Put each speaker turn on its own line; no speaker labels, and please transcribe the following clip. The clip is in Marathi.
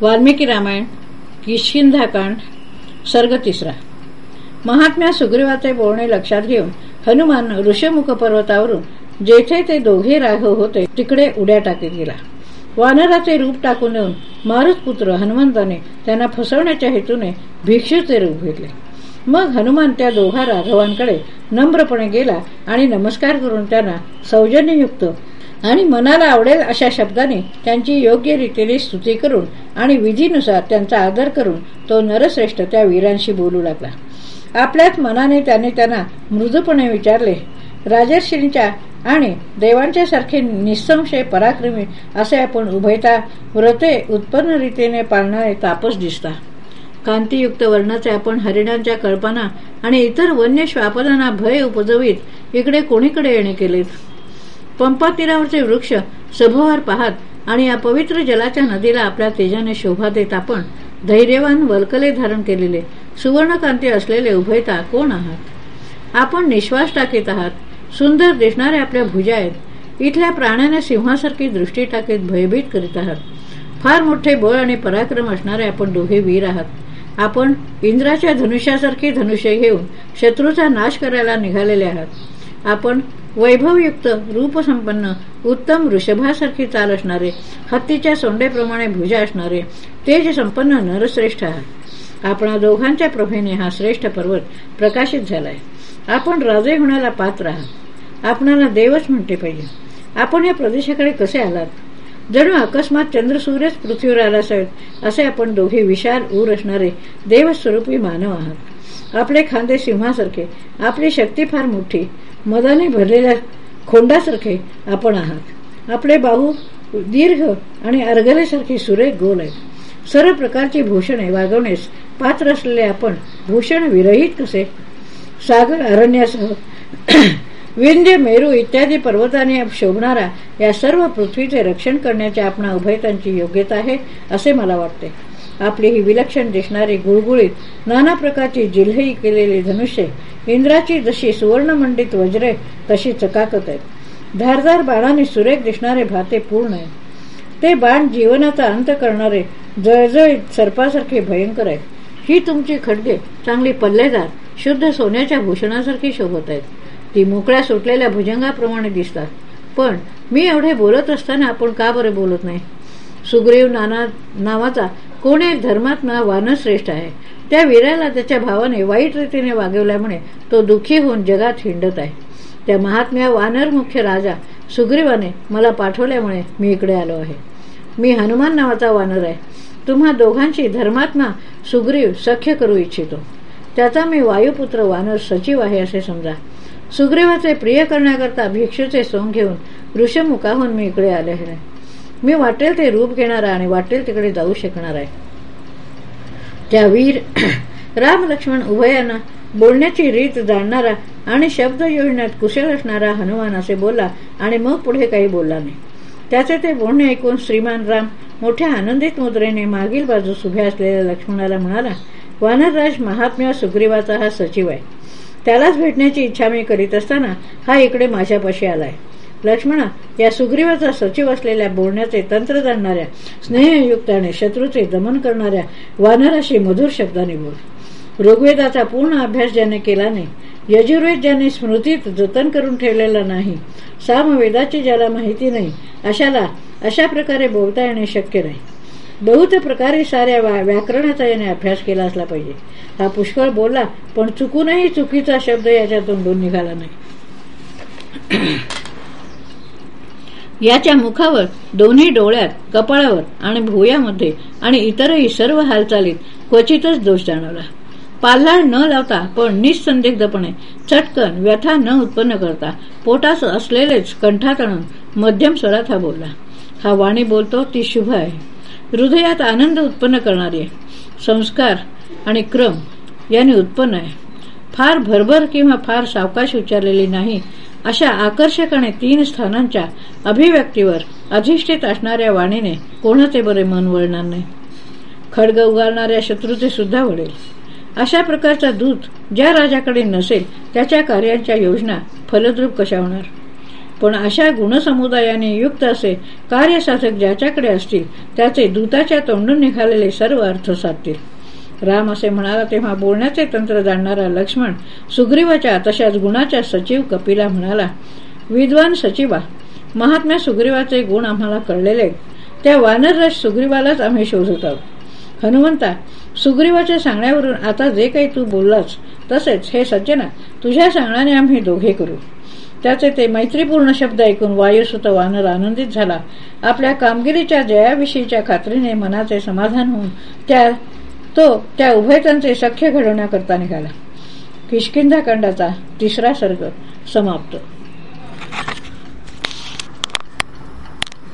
वाल्मिकी रामायण किशकिंधाकांड सर्ग तिसरा. महात्म्या सुग्रीवाचे बोलणे लक्षात घेऊन हनुमान ऋषमुख पर्वतावरून जेथे ते दोघे राघव होते तिकडे उड्या टाकीत गेला. वानराचे रूप टाकून येऊन मारुतपुत्र हनुमंताने त्यांना फसवण्याच्या हेतूने भिक्षूचे रूप घेतले. मग हनुमान त्या दोघा राघवांकडे नम्रपणे गेला आणि नमस्कार करून त्यांना सौजन्ययुक्त आणि मनाला आवडेल अशा शब्दाने त्यांची योग्य रीतीने स्तुती करून आणि विधीनुसार त्यांचा आदर करून तो नरश्रेष्ठ त्या वीरांशी बोलू लागला. आपल्याच मनाने त्याने त्यांना मृदूपणे विचारले राजर्षींच्या आणि देवांच्या सारखे निसंशय पराक्रमी असे आपण उभयता व्रते उत्पन्न रीतीने पाळणारे तापस दिसता. कांतीयुक्त वर्णाचे आपण हरिणांच्या कल्पना आणि इतर वन्य श्वापदांना भय उपजवीत इकडे कोणीकडे येणे केलेत? पंपा तीरावरचे वृक्ष सभोवार पाहत आणि या पवित्र जलाच्या नदीला आपल्या तेजाने शोभा देत आपण धैर्यवान वल्कले धारण केलेले सुवर्णकांती असलेले उभयता कोण आहात? आपण निश्वास टाकीत आहात सुंदर दिसणारे आपल्या भुजा आहेत इथल्या प्राण्याने सिंहासारखी दृष्टी टाकीत भयभीत करीत आहात. फार मोठे बळ आणि पराक्रम असणारे आपण दोघे वीर आहात. आपण इंद्राच्या धनुष्यासारखी धनुष्य घेऊन शत्रूचा नाश करायला निघालेले आहात. आपण वैभवयुक्त रूपसंपन्न उत्तम वृषभासारखी चाल असणारे हत्तीच्या सोंडेप्रमाणे भुजा असणारे तेज संपन्न नरश्रेष्ठ आहात. आपणा दोघांच्या प्रभेने हा श्रेष्ठ पर्वत प्रकाशित झालाय. आपण राजे होण्याला पात्र आहात. आपणाला देवच म्हणते पाहिजे. आपण या प्रदेशाकडे कसे आलात? जणू अकस्मात चंद्रसूर्यच पृथ्वीवर आला असावेत असे आपण दोघे विशाल ऊर असणारे देवस्वरूपी मानव आहात. आपले खांदे सिंहासारखे आपली शक्ती फार मोठी मदाने भरलेल्या खोंडासारखे आपण आहात. आपले बाहू दीर्घ आणि अर्गलेसारखे सुरेख गोल आहेत. सर्व प्रकारची भूषणे वागवण्यास पात्र असलेले आपण भूषण विरहित कसे? सागर अरण्यासह विंध्य मेरू इत्यादी पर्वताने शोभणारा या सर्व पृथ्वीचे रक्षण करण्याच्या आपणा उभयतांची योग्यता आहे असे मला वाटते. आपली ही विलक्षण दिसणारी गुळगुळीत नाना प्रकारची जिल्हई केलेली धनुष्य इंद्राची जशी सुवर्णमंडित वज्रे तशी चकाकत आहेत. धारदार बाणाने सुरेख दिसणारे भाते पूर्ण आहेत. ते बाण जीवनाचा अंत करणारे जळजळीत सर्पासारखे भयंकर आहेत. ही तुमची खडगे चांगली पल्लेदार शुद्ध सोन्याच्या भूषणासारखी शोभत आहेत. ती मोकळ्या सुटलेल्या भुजंगाप्रमाणे दिसतात. पण मी एवढे बोलत असताना आपण का बरे बोलत नाही? सुग्रीव नाना नावाचा कोण एक धर्मात्मा वानश्रेष्ठ आहे. त्या वीराला त्याच्या भावाने वाईट रीतीने वागवल्यामुळे तो दुःखी होऊन जगात हिंडत आहे. त्या महात्म्या वानर मुख्य राजा सुग्रीवाने मला पाठवल्यामुळे मी इकडे आलो आहे. मी हनुमान नावाचा वानर आहे. तुम्हा दोघांची धर्मात्मा सुग्रीव सख्य करू इच्छितो. त्याचा मी वायुपुत्र वानर सचिव आहे असे समजा. सुग्रीवाचे प्रिय करण्याकरता भिक्षूचे सोंग घेऊन ऋषमुखाहून मी इकडे आले आहे. मी वाटेल ते रूप घेणारा आणि वाटेल तिकडे जाऊ शकणार आहे. त्या वीर राम लक्ष्मण उभयांना बोलण्याची रीत जाणणारा आणि शब्द योजण्यात कुशल असणारा हनुमान असे बोलला आणि मग पुढे काही बोलला नाही. त्याचे ते बोलणे ऐकून श्रीमान राम मोठ्या आनंदित मुद्रेने मागील बाजूस उभ्या असलेल्या लक्ष्मणाला म्हणाला वानरराज महात्म्या सुग्रीवाचा हा सचिव आहे. त्यालाच भेटण्याची इच्छा मी करीत असताना हा इकडे माझ्यापाशी आलाय. लक्ष्मणा या सुग्रीवाचा सचिव असलेल्या बोलण्याचे तंत्र जाणणाऱ्या स्नेहयुक्त आणि शत्रूचे दमन करणाऱ्या वानराशी मधुर शब्दाने बोल. ऋग्वेदाचा पूर्ण अभ्यास ज्याने केला नाही यजुर्वेद ज्याने स्मृतीत जतन करून ठेवलेला नाही सामवेदाची ज्याला माहिती नाही अशाला अशा प्रकारे बोलता येणे शक्य नाही. बहुत प्रकारे साऱ्या व्याकरणाचा याने अभ्यास केला असला पाहिजे. हा पुष्कळ बोलला पण चुकूनही चुकीचा शब्द याच्यातून दोन निघाला नाही. याच्या मुखावर दोन्ही डोळ्यात कपाळावर आणि भुयामध्ये आणि इतरही सर्व हालचालीत क्वचितच दोष जाणवला. पाल्हाड न लावता पण निसंदिग्धपणे चटकन व्यथा न उत्पन्न करता पोटास असलेलेच कंठात आणून मध्यम स्वरात हा बोलला. हा वाणी बोलतो ती शुभ आहे. हृदयात आनंद उत्पन्न करणारी आहे. संस्कार आणि क्रम याने उत्पन्न आहे. फार भरभर किंवा फार सावकाश उच्चारलेली नाही अशा आकर्षक तीन स्थानांच्या अभिव्यक्तीवर अधिष्ठित असणाऱ्या वाणीने कोणाचे बरे मन वळणार नाही? खडग उगारणाऱ्या शत्रूचे सुद्धा वळेल अशा प्रकारचा दूत ज्या राजाकडे नसेल त्याच्या कार्यांच्या योजना फलद्रूप कशा होणार? पण अशा गुणसमुदायाने युक्त असे कार्यसाधक ज्याच्याकडे असतील त्याचे दूताच्या तोंडून निघालेले सर्व अर्थ साधतील. राम असे म्हणाला तेव्हा बोलण्याचे तंत्र जाणणारा लक्ष्मण सुग्रीवाच्या तशाच गुणाच्या सचिव कपिला म्हणाला विद्वान सचिवा महात्म्या सुग्रीवाचे गुण आम्हाला कळलेले त्या वानररस सुग्रीवालाच आम्ही शोधत आहोत. हनुमंता सुग्रीवाच्या सांगण्यावरून आता जे काही तू बोललास तसेच हे सज्जना तुझ्या सांगण्याने आम्ही दोघे करू. त्याचे ते मैत्रीपूर्ण शब्द ऐकून वायुसुत वानर आनंदित झाला. आपल्या कामगिरीच्या जयाविषयीच्या खात्रीने मनाचे समाधान होऊन त्या तो त्या उभयतांचे सख्य घडवण्याकरता निघाला. किशकिंधा खंडाचा तिसरा सर्ग समाप्त.